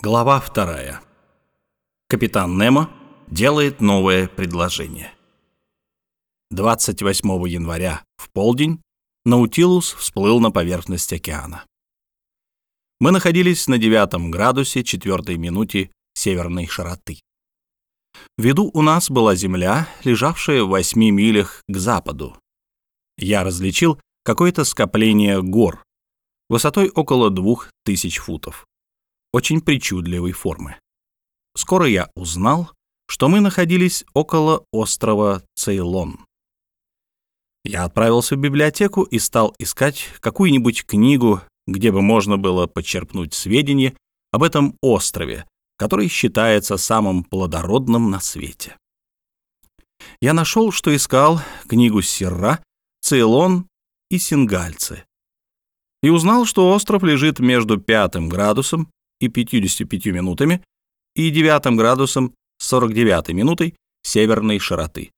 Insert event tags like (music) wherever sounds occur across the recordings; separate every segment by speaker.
Speaker 1: Глава вторая. Капитан Немо делает новое предложение. 28 января в полдень Наутилус всплыл на поверхность океана. Мы находились на девятом градусе четвертой минуте северной широты. В виду у нас была земля, лежавшая в восьми милях к западу. Я различил какое-то скопление гор высотой около двух тысяч футов очень причудливой формы. Скоро я узнал, что мы находились около острова Цейлон. Я отправился в библиотеку и стал искать какую-нибудь книгу, где бы можно было подчерпнуть сведения об этом острове, который считается самым плодородным на свете. Я нашел, что искал книгу Сирра, Цейлон и Сингальцы, и узнал, что остров лежит между пятым градусом и 55 минутами и 9 градусом 49 минутой северной широты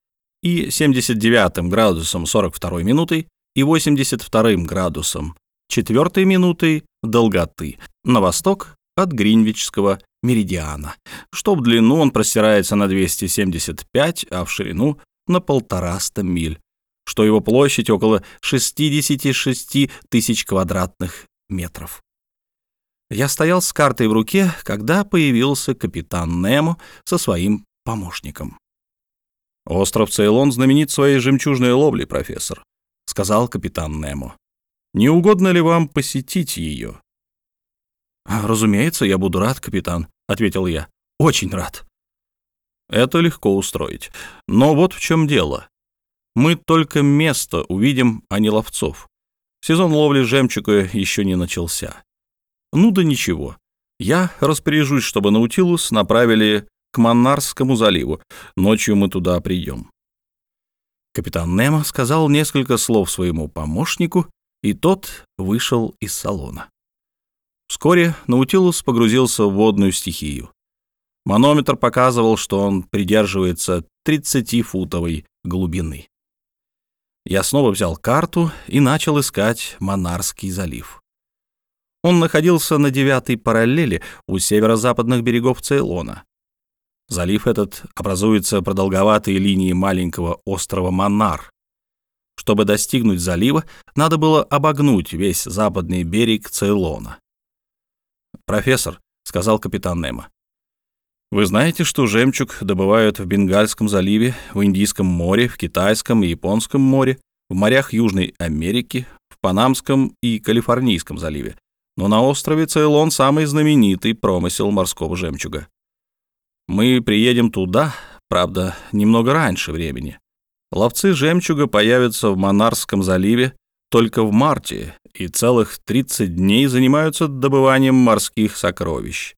Speaker 1: и 79 градусом 42 минутой и 82 градусом 4 минутой долготы на восток от Гринвичского меридиана, что в длину он простирается на 275, а в ширину на полтораста миль, что его площадь около 66 тысяч квадратных метров. Я стоял с картой в руке, когда появился капитан Немо со своим помощником. «Остров Цейлон знаменит своей жемчужной ловлей, профессор», — сказал капитан Немо. «Не угодно ли вам посетить ее?» «Разумеется, я буду рад, капитан», — ответил я. «Очень рад». «Это легко устроить. Но вот в чем дело. Мы только место увидим, а не ловцов. Сезон ловли жемчуга еще не начался. Ну да ничего. Я распоряжусь, чтобы Наутилус направили к Монарскому заливу. Ночью мы туда придем. Капитан Немо сказал несколько слов своему помощнику, и тот вышел из салона. Вскоре Наутилус погрузился в водную стихию. Манометр показывал, что он придерживается 30-футовой глубины. Я снова взял карту и начал искать Монарский залив. Он находился на девятой параллели у северо-западных берегов Цейлона. Залив этот образуется продолговатой линией маленького острова Монар. Чтобы достигнуть залива, надо было обогнуть весь западный берег Цейлона. «Профессор», — сказал капитан Немо, — «вы знаете, что жемчуг добывают в Бенгальском заливе, в Индийском море, в Китайском и Японском море, в морях Южной Америки, в Панамском и Калифорнийском заливе, но на острове Цейлон самый знаменитый промысел морского жемчуга. Мы приедем туда, правда, немного раньше времени. Ловцы жемчуга появятся в Монарском заливе только в марте и целых 30 дней занимаются добыванием морских сокровищ.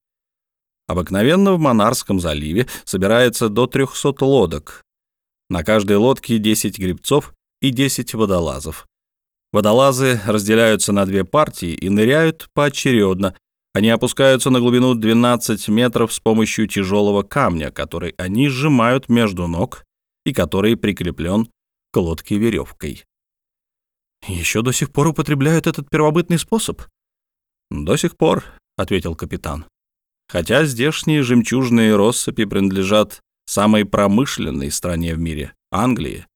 Speaker 1: Обыкновенно в Монарском заливе собирается до 300 лодок. На каждой лодке 10 грибцов и 10 водолазов. Водолазы разделяются на две партии и ныряют поочередно. Они опускаются на глубину 12 метров с помощью тяжелого камня, который они сжимают между ног и который прикреплен к лодке веревкой. «Еще до сих пор употребляют этот первобытный способ?» «До сих пор», — ответил капитан. «Хотя здешние жемчужные россыпи принадлежат самой промышленной стране в мире — Англии.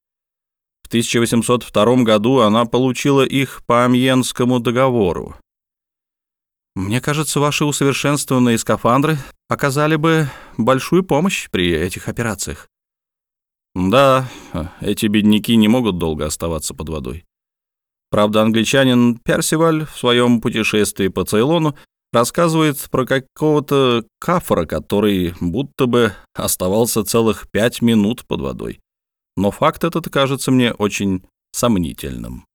Speaker 1: В 1802 году она получила их по Амьенскому договору. Мне кажется, ваши усовершенствованные скафандры оказали бы большую помощь при этих операциях. Да, эти бедняки не могут долго оставаться под водой. Правда, англичанин Персиваль в своем путешествии по Цейлону рассказывает про какого-то кафора, который будто бы оставался целых пять минут под водой но факт этот кажется мне очень сомнительным.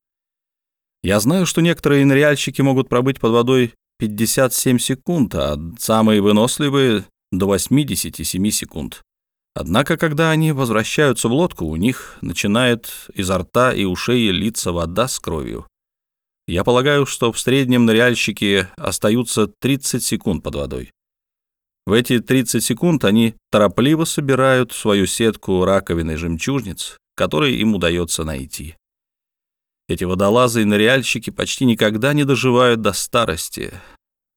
Speaker 1: Я знаю, что некоторые ныряльщики могут пробыть под водой 57 секунд, а самые выносливые — до 87 секунд. Однако, когда они возвращаются в лодку, у них начинает изо рта и ушей литься вода с кровью. Я полагаю, что в среднем ныряльщики остаются 30 секунд под водой. В эти 30 секунд они торопливо собирают свою сетку раковины жемчужниц, которые им удается найти. Эти водолазы и ныряльщики почти никогда не доживают до старости.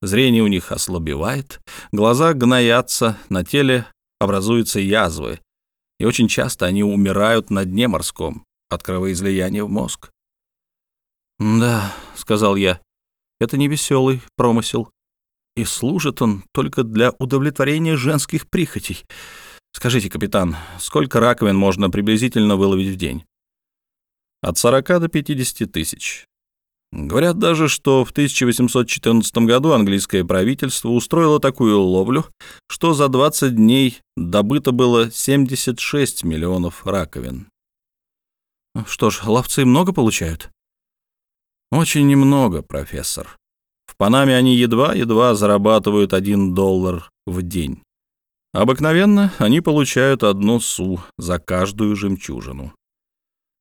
Speaker 1: зрение у них ослабевает, глаза гноятся, на теле образуются язвы, и очень часто они умирают на дне морском от кровоизлияния в мозг. «Да», — сказал я, — «это не веселый промысел, и служит он только для удовлетворения женских прихотей. Скажите, капитан, сколько раковин можно приблизительно выловить в день?» «От 40 до 50 тысяч. Говорят даже, что в 1814 году английское правительство устроило такую ловлю, что за 20 дней добыто было 76 миллионов раковин. Что ж, ловцы много получают? Очень немного, профессор. В Панаме они едва-едва зарабатывают 1 доллар в день. Обыкновенно они получают одну су за каждую жемчужину.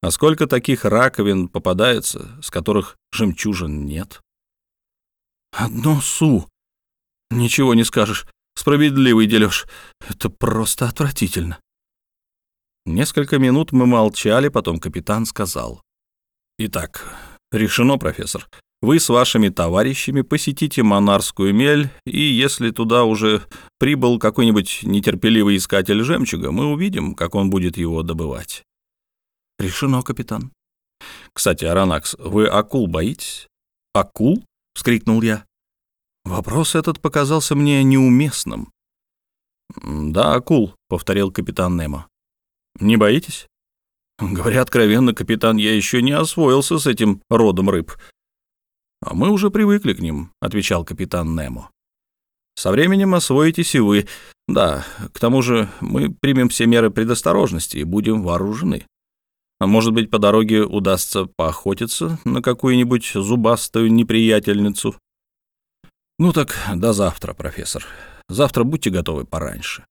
Speaker 1: А сколько таких раковин попадается, с которых жемчужин нет? Одно су. Ничего не скажешь. Справедливый дележ. Это просто отвратительно. Несколько минут мы молчали, потом капитан сказал. «Итак, решено, профессор. Вы с вашими товарищами посетите Монарскую мель, и если туда уже прибыл какой-нибудь нетерпеливый искатель жемчуга, мы увидим, как он будет его добывать. «Решено, капитан». «Кстати, Аронакс, вы акул боитесь?» «Акул?» — вскрикнул я. Вопрос этот показался мне неуместным. «Да, акул», — повторил капитан Немо. «Не боитесь?» «Говоря откровенно, капитан, я еще не освоился с этим родом рыб». «А мы уже привыкли к ним», — отвечал капитан Немо. «Со временем освоитесь и вы. Да, к тому же мы примем все меры предосторожности и будем вооружены. А может быть, по дороге удастся поохотиться на какую-нибудь зубастую неприятельницу? Ну так до завтра, профессор. Завтра будьте готовы пораньше.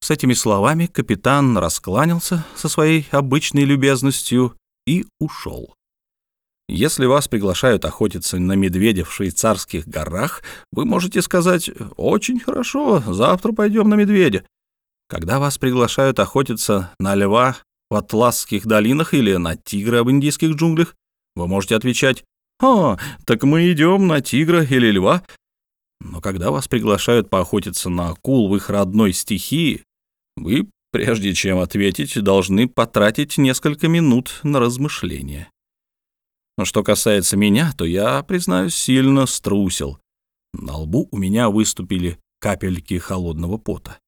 Speaker 1: С этими словами капитан раскланялся со своей обычной любезностью и ушел. Если вас приглашают охотиться на медведя в швейцарских горах, вы можете сказать «Очень хорошо, завтра пойдем на медведя». Когда вас приглашают охотиться на льва в атласских долинах или на тигра в индийских джунглях, вы можете отвечать «А, так мы идем на тигра или льва». Но когда вас приглашают поохотиться на акул в их родной стихии, вы, прежде чем ответить, должны потратить несколько минут на размышление. Но что касается меня, то я, признаюсь, сильно струсил. На лбу у меня выступили капельки холодного пота.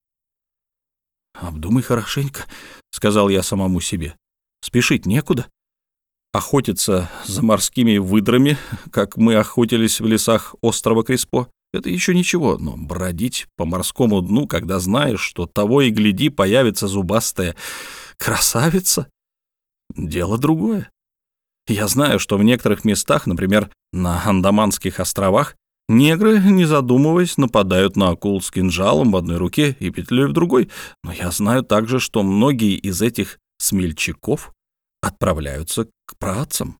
Speaker 1: «Обдумай хорошенько», — сказал я самому себе. «Спешить некуда. Охотиться за морскими выдрами, как мы охотились в лесах острова Креспо, это еще ничего, но бродить по морскому дну, когда знаешь, что того и гляди появится зубастая красавица, дело другое. Я знаю, что в некоторых местах, например, на Андаманских островах, Негры, не задумываясь, нападают на акул с кинжалом в одной руке и петлей в другой, но я знаю также, что многие из этих смельчаков отправляются к працам.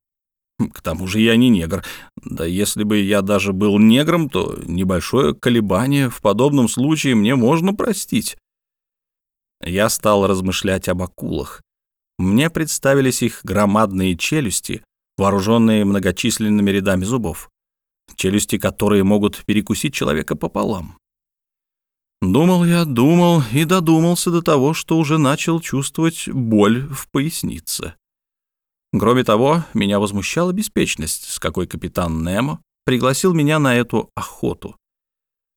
Speaker 1: К тому же я не негр. Да если бы я даже был негром, то небольшое колебание в подобном случае мне можно простить. Я стал размышлять об акулах. Мне представились их громадные челюсти, вооруженные многочисленными рядами зубов челюсти которые могут перекусить человека пополам. Думал я, думал и додумался до того, что уже начал чувствовать боль в пояснице. Кроме того, меня возмущала беспечность, с какой капитан Немо пригласил меня на эту охоту.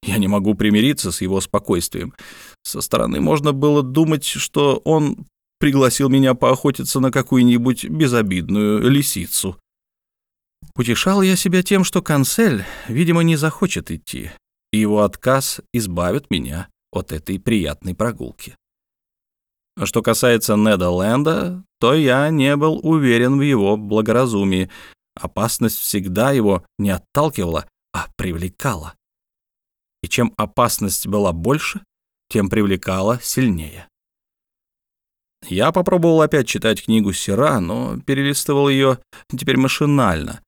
Speaker 1: Я не могу примириться с его спокойствием. Со стороны можно было думать, что он пригласил меня поохотиться на какую-нибудь безобидную лисицу. Утешал я себя тем, что канцель, видимо, не захочет идти, и его отказ избавит меня от этой приятной прогулки. Что касается Неда Лэнда, то я не был уверен в его благоразумии. Опасность всегда его не отталкивала, а привлекала. И чем опасность была больше, тем привлекала сильнее. Я попробовал опять читать книгу Сера, но перелистывал ее теперь машинально,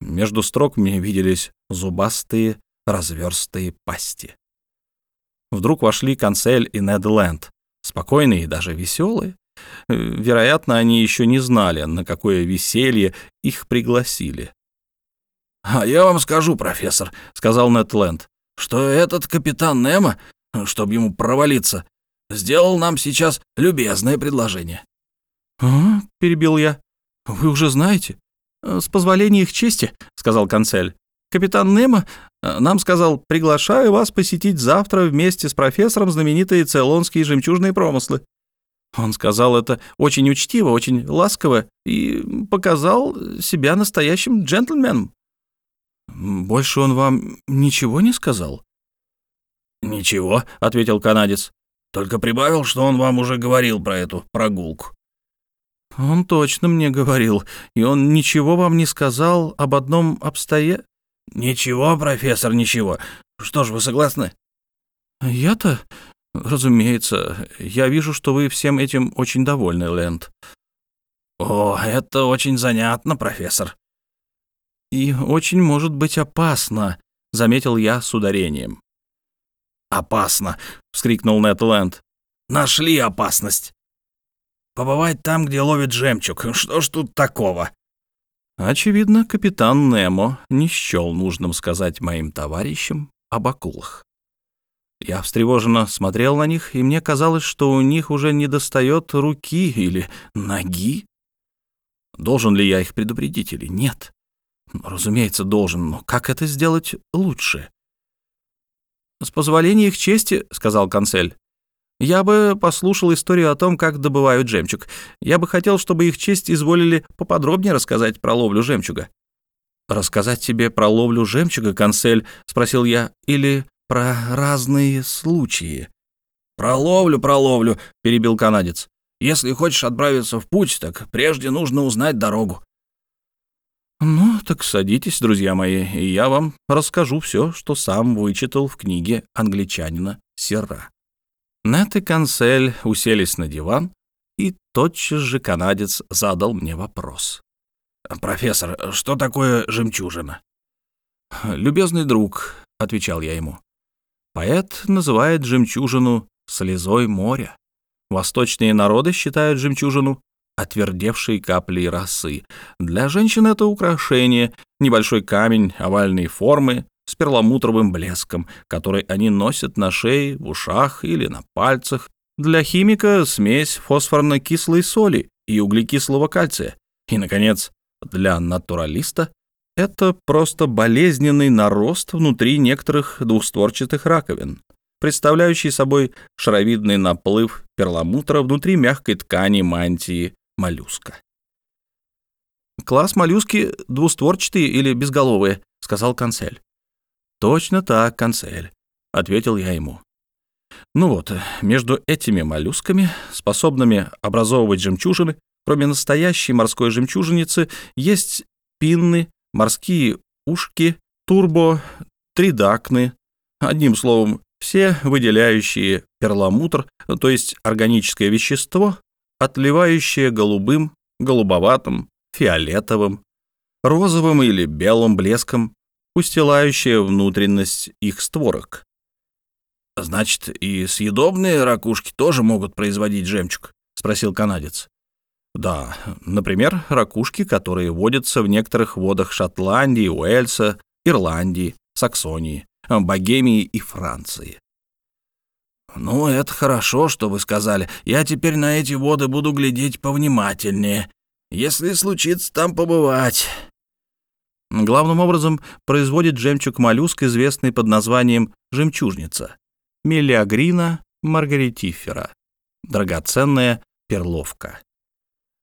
Speaker 1: между строк мне виделись зубастые, разверстые пасти. Вдруг вошли Консель и Нед Ленд, спокойные и даже веселые. Вероятно, они еще не знали, на какое веселье их пригласили.
Speaker 2: «А я вам скажу, профессор», — сказал Нед Ленд, «что этот капитан Немо, чтобы ему провалиться, сделал нам сейчас любезное предложение».
Speaker 1: «А?» — перебил я. «Вы уже знаете?» «С позволения их чести», — сказал канцель. «Капитан Немо э, нам сказал, приглашаю вас посетить завтра вместе с профессором знаменитые цейлонские жемчужные промыслы. Он сказал это очень учтиво, очень ласково и показал себя настоящим джентльменом. Больше он вам ничего не сказал?
Speaker 2: «Ничего», — ответил канадец. «Только прибавил, что он вам уже говорил про эту прогулку».
Speaker 1: «Он точно мне говорил, и он ничего вам не сказал об одном обстоя...»
Speaker 2: «Ничего, профессор, ничего. Что ж, вы согласны?»
Speaker 1: «Я-то, разумеется, я вижу, что вы всем этим очень довольны, Лэнд».
Speaker 2: «О, это очень занятно, профессор».
Speaker 1: «И очень может быть опасно», — заметил я с ударением.
Speaker 2: «Опасно!» — вскрикнул Нед Ленд. «Нашли опасность! Побывать там, где ловит жемчуг. Что ж тут такого?»
Speaker 1: Очевидно, капитан Немо не счел нужным сказать моим товарищам об акулах. Я встревоженно смотрел на них, и мне казалось, что у них уже не достает руки или ноги. Должен ли я их предупредить или нет? Разумеется, должен, но как это сделать лучше? «С позволения их чести», — сказал канцель, — «я бы послушал историю о том, как добывают жемчуг. Я бы хотел, чтобы их честь изволили поподробнее рассказать про ловлю жемчуга». «Рассказать тебе про ловлю жемчуга, канцель?» — спросил я. «Или про разные случаи?»
Speaker 2: «Про ловлю, про ловлю», — перебил канадец. «Если хочешь отправиться в путь, так прежде нужно узнать дорогу».
Speaker 1: «Ну, так садитесь, друзья мои, и я вам расскажу все, что сам вычитал в книге англичанина Серра». Нет и Канцель уселись на диван, и тотчас же канадец задал мне вопрос.
Speaker 2: «Профессор, что такое жемчужина?»
Speaker 1: «Любезный друг», — отвечал я ему, — «поэт называет жемчужину слезой моря. Восточные народы считают жемчужину отвердевшей каплей росы. Для женщин это украшение, небольшой камень овальной формы с перламутровым блеском, который они носят на шее, в ушах или на пальцах. Для химика смесь фосфорно-кислой соли и углекислого кальция. И, наконец, для натуралиста это просто болезненный нарост внутри некоторых двухстворчатых раковин, представляющий собой шаровидный наплыв перламутра внутри мягкой ткани мантии моллюска. «Класс моллюски двустворчатые или безголовые», — сказал канцель. «Точно так, канцель», — ответил я ему. Ну вот, между этими моллюсками, способными образовывать жемчужины, кроме настоящей морской жемчуженицы, есть пинны, морские ушки, турбо, тридакны, одним словом, все выделяющие перламутр, то есть органическое вещество, отливающее голубым, голубоватым, фиолетовым, розовым или белым блеском, устилающее внутренность их створок.
Speaker 2: «Значит, и съедобные ракушки тоже могут производить жемчуг?» — спросил канадец.
Speaker 1: «Да, например, ракушки, которые водятся в некоторых водах Шотландии, Уэльса, Ирландии, Саксонии, Богемии и Франции.
Speaker 2: «Ну, это хорошо, что вы сказали. Я теперь на эти воды буду глядеть повнимательнее, если случится там побывать».
Speaker 1: Главным образом производит жемчуг моллюск, известный под названием жемчужница – мелиагрина маргаритифера, драгоценная перловка.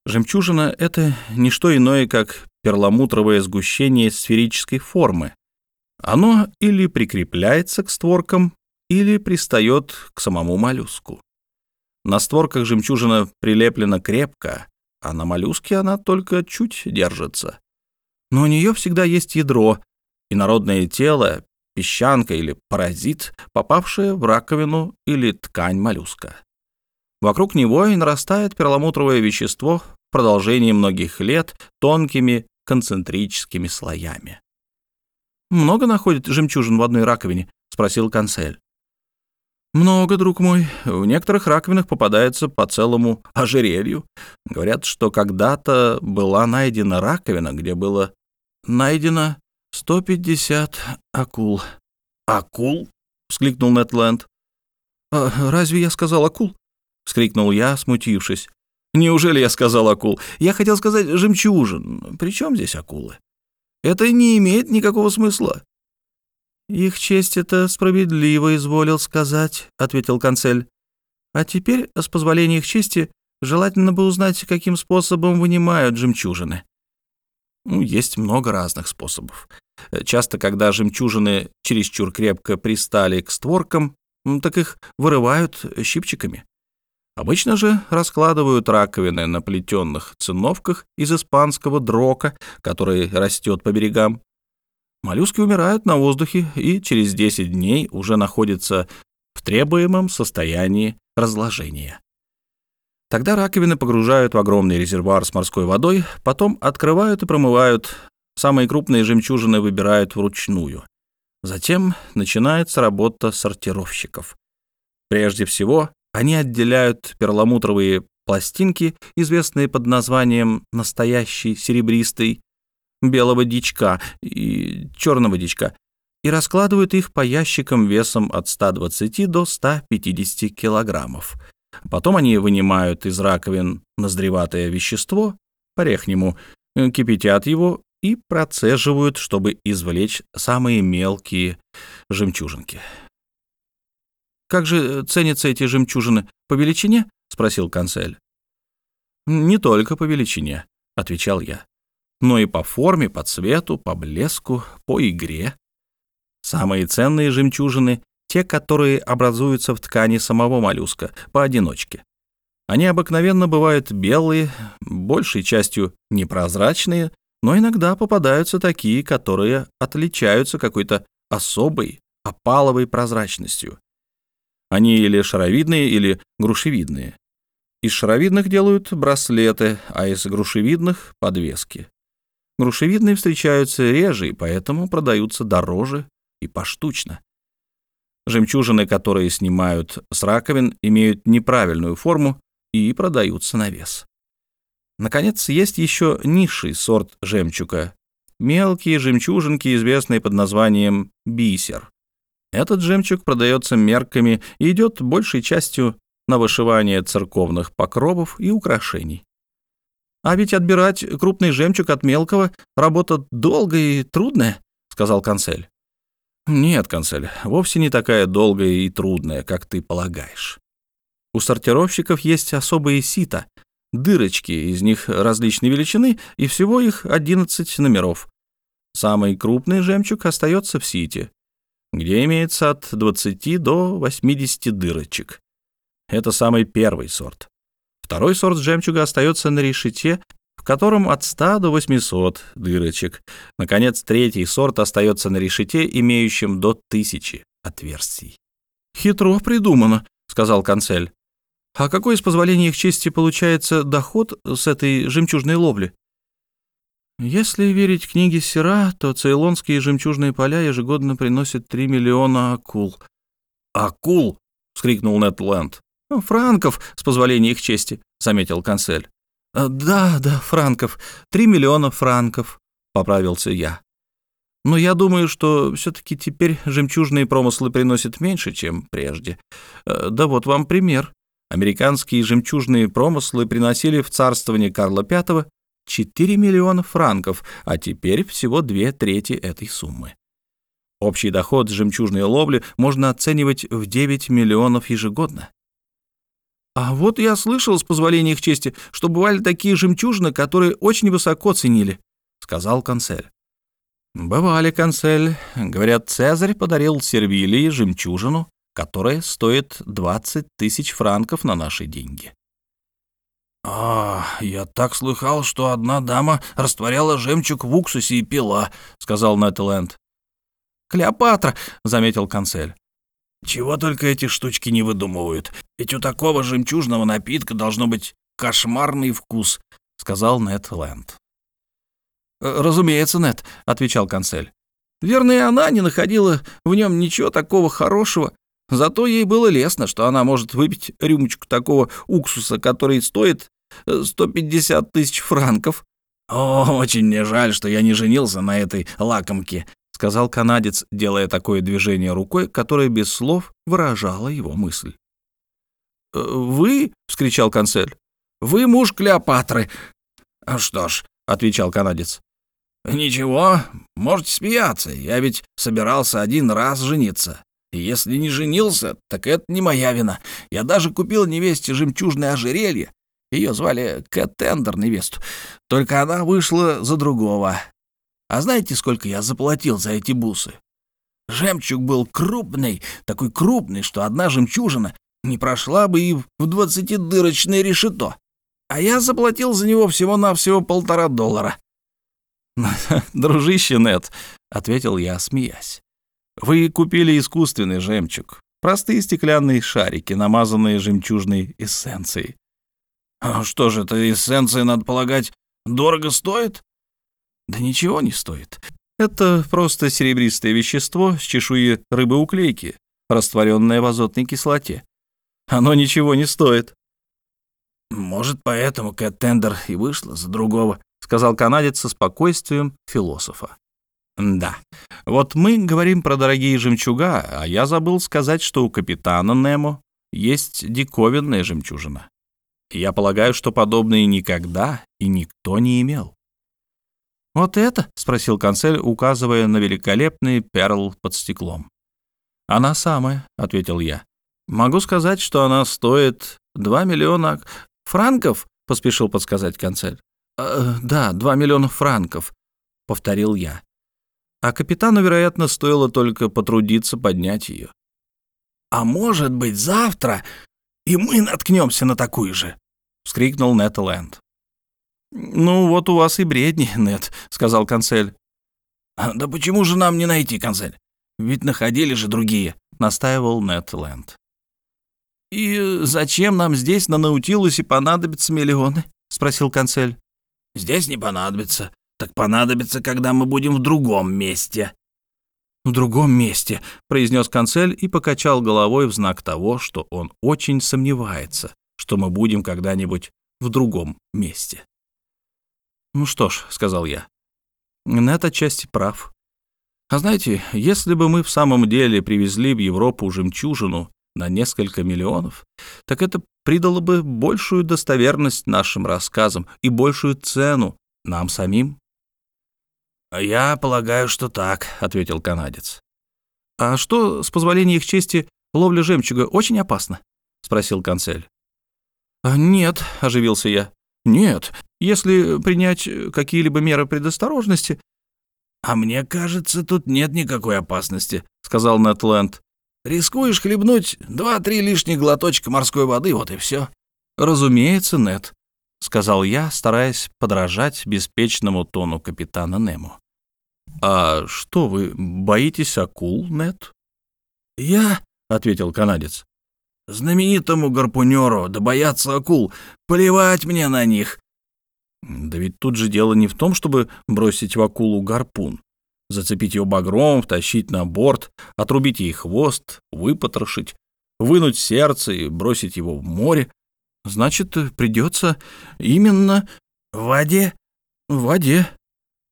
Speaker 1: Жемчужина – это не что иное, как перламутровое сгущение сферической формы. Оно или прикрепляется к створкам, или пристает к самому моллюску. На створках жемчужина прилеплена крепко, а на моллюске она только чуть держится. Но у нее всегда есть ядро, инородное тело, песчанка или паразит, попавшее в раковину или ткань моллюска. Вокруг него и нарастает перламутровое вещество в продолжении многих лет тонкими концентрическими слоями. «Много находит жемчужин в одной раковине?» — спросил канцель. «Много, друг мой. В некоторых раковинах попадается по целому ожерелью. Говорят, что когда-то была найдена раковина, где было найдено «Сто пятьдесят акул».
Speaker 2: «Акул?»
Speaker 1: — вскликнул Нетленд. «А разве я сказал акул?» — вскрикнул я, смутившись. «Неужели я сказал акул? Я хотел сказать жемчужин. Причем здесь акулы? Это не имеет никакого смысла». «Их честь это справедливо изволил сказать», — ответил канцель. «А теперь, с позволения их чести, желательно бы узнать, каким способом вынимают жемчужины». Ну, есть много разных способов. Часто, когда жемчужины чересчур крепко пристали к створкам, так их вырывают щипчиками. Обычно же раскладывают раковины на плетенных циновках из испанского дрока, который растет по берегам. Моллюски умирают на воздухе и через 10 дней уже находятся в требуемом состоянии разложения. Тогда раковины погружают в огромный резервуар с морской водой, потом открывают и промывают. Самые крупные жемчужины выбирают вручную. Затем начинается работа сортировщиков. Прежде всего, они отделяют перламутровые пластинки, известные под названием «настоящий серебристый», белого дичка и черного дичка, и раскладывают их по ящикам весом от 120 до 150 килограммов. Потом они вынимают из раковин наздреватое вещество, по-рехнему, кипятят его и процеживают, чтобы извлечь самые мелкие жемчужинки. «Как же ценятся эти жемчужины? По величине?» — спросил канцель. «Не только по величине», — отвечал я, «но и по форме, по цвету, по блеску, по игре. Самые ценные жемчужины — те, которые образуются в ткани самого моллюска, поодиночке. Они обыкновенно бывают белые, большей частью непрозрачные, но иногда попадаются такие, которые отличаются какой-то особой опаловой прозрачностью. Они или шаровидные, или грушевидные. Из шаровидных делают браслеты, а из грушевидных — подвески. Грушевидные встречаются реже, и поэтому продаются дороже и поштучно. Жемчужины, которые снимают с раковин, имеют неправильную форму и продаются на вес. Наконец, есть еще низший сорт жемчуга. Мелкие жемчужинки, известные под названием бисер. Этот жемчуг продается мерками и идет большей частью на вышивание церковных покровов и украшений. «А ведь отбирать крупный жемчуг от мелкого — работа долгая и трудная», — сказал канцель. «Нет, канцель, вовсе не такая долгая и трудная, как ты полагаешь. У сортировщиков есть особые сита, дырочки, из них различной величины, и всего их 11 номеров. Самый крупный жемчуг остается в сите, где имеется от 20 до 80 дырочек. Это самый первый сорт. Второй сорт жемчуга остается на решете, в котором от 100 до 800 дырочек. Наконец, третий сорт остается на решете, имеющем до 1000 отверстий. «Хитро придумано», — сказал канцель. «А какой, с позволения их чести, получается доход с этой жемчужной ловли?» Если верить книге Сера, то цейлонские жемчужные поля ежегодно приносят 3 миллиона акул.
Speaker 2: «Акул!» — вскрикнул Нед.
Speaker 1: «Ну, «Франков, с позволения их чести», — заметил канцель. «Э, «Да, да, франков. Три миллиона франков», — поправился я. «Но я думаю, что все-таки теперь жемчужные промыслы приносят меньше, чем прежде. Э, да вот вам пример. Американские жемчужные промыслы приносили в царствование Карла V 4 миллиона франков, а теперь всего две трети этой суммы. Общий доход с жемчужной ловли можно оценивать в 9 миллионов ежегодно. А вот я слышал, с позволения их чести, что бывали такие жемчужины, которые очень высоко ценили, — сказал канцель. Бывали, канцель. Говорят, Цезарь подарил Сервилии жемчужину, которая стоит 20 тысяч франков на наши деньги.
Speaker 2: «А, я так слыхал, что одна дама растворяла жемчуг в уксусе и пила», — сказал Нэтленд.
Speaker 1: «Клеопатра», — заметил канцель.
Speaker 2: «Чего только эти штучки не выдумывают. Ведь у такого жемчужного напитка должно быть кошмарный вкус», — сказал Нэтленд.
Speaker 1: «Э, «Разумеется, Нет», — отвечал канцель. «Верно, и она не находила в нем ничего такого хорошего. Зато ей было лестно, что она может выпить рюмочку такого уксуса, который стоит 150 тысяч франков.
Speaker 2: «О, очень мне жаль, что я не женился на этой лакомке», — сказал канадец, делая такое движение рукой, которое без слов выражало его мысль.
Speaker 1: «Э, «Вы?» — вскричал канцель.
Speaker 2: «Вы муж Клеопатры». «Что ж», — отвечал канадец, «Ничего, можете смеяться, я ведь собирался один раз жениться. И если не женился, так это не моя вина. Я даже купил невесте жемчужное ожерелье. Ее звали Кэттендер, невесту. Только она вышла за другого. А знаете, сколько я заплатил за эти бусы? Жемчуг был крупный, такой крупный, что одна жемчужина не прошла бы и в двадцатидырочное решето. А я заплатил за него всего-навсего полтора доллара. (laughs)
Speaker 1: «Дружище Нет», — ответил я, смеясь. «Вы купили искусственный жемчуг, простые стеклянные шарики, намазанные жемчужной эссенцией».
Speaker 2: «А что же, эта эссенция, надо полагать, дорого стоит?»
Speaker 1: «Да ничего не стоит. Это просто серебристое вещество с чешуи рыбы-уклейки, растворенное в азотной кислоте. Оно ничего не стоит».
Speaker 2: «Может, поэтому Кэт Тендер и вышла за другого», —
Speaker 1: сказал канадец со спокойствием философа. «Да, вот мы говорим про дорогие жемчуга, а я забыл сказать, что у капитана Немо есть диковинная жемчужина. Я полагаю, что подобные никогда и никто не имел». «Вот это?» — спросил канцель, указывая на великолепный перл под стеклом. «Она самая», — ответил я. «Могу сказать, что она стоит два миллиона франков», — поспешил подсказать канцель. «Э, «Да, два миллиона франков», — повторил я. А капитану, вероятно, стоило только потрудиться поднять ее.
Speaker 2: «А может быть, завтра и мы наткнемся на такую же!» — вскрикнул Нет Лэнд.
Speaker 1: «Ну, вот у вас и бредни, (laughs) Нет», — сказал канцель.
Speaker 2: «Да почему же нам не найти, канцель? Ведь находили же другие», — настаивал Нет Лэнд.
Speaker 1: «И зачем нам здесь, на Наутилусе, понадобятся миллионы?» — спросил канцель.
Speaker 2: Здесь не понадобится. Так понадобится, когда мы будем в другом месте».
Speaker 1: «В другом месте», — произнес канцель и покачал головой в знак того, что он очень сомневается, что мы будем когда-нибудь в другом месте. «Ну что ж», — сказал я, — «на этой части прав. А знаете, если бы мы в самом деле привезли в Европу жемчужину на несколько миллионов, так это придало бы большую достоверность нашим рассказам и большую цену нам самим.
Speaker 2: «Я полагаю, что так», — ответил канадец.
Speaker 1: «А что, с позволения их чести, ловля жемчуга очень опасна?» — спросил канцель. «А «Нет», — оживился я. «Нет, если принять какие-либо меры предосторожности...»
Speaker 2: «А мне кажется, тут нет никакой опасности», — сказал
Speaker 1: Нетленд.
Speaker 2: Рискуешь хлебнуть два-три лишних глоточка морской воды, вот и все.
Speaker 1: Разумеется, нет, сказал я, стараясь подражать беспечному тону капитана Немо. А что вы боитесь акул, Нет?
Speaker 2: Я, ответил канадец. Знаменитому гарпунеру да бояться акул, плевать мне на них.
Speaker 1: Да ведь тут же дело не в том, чтобы бросить в акулу гарпун зацепить ее багром, втащить на борт, отрубить ей хвост, выпотрошить, вынуть сердце и бросить его в море. Значит, придется именно
Speaker 2: в воде.
Speaker 1: В воде.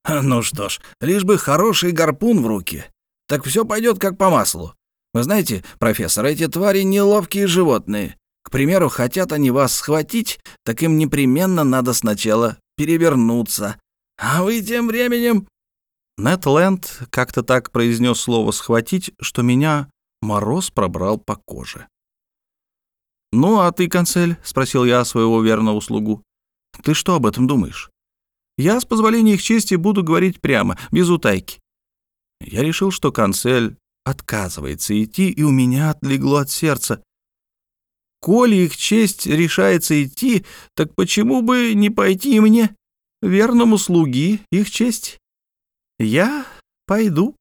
Speaker 2: Ну что ж, лишь бы хороший гарпун в руки. Так все пойдет как по маслу. Вы знаете, профессор, эти твари неловкие животные. К примеру, хотят они вас схватить, так им непременно надо сначала перевернуться. А вы тем временем
Speaker 1: Нед Ленд как-то так произнес слово «схватить», что меня мороз пробрал по коже. «Ну, а ты, канцель?» — спросил я своего верного слугу. «Ты что об этом думаешь?» «Я, с позволения их чести, буду говорить прямо, без утайки». Я решил, что канцель отказывается идти, и у меня отлегло от сердца. Коли их честь решается идти, так почему бы не пойти мне, верному слуги, их честь? «Я пойду».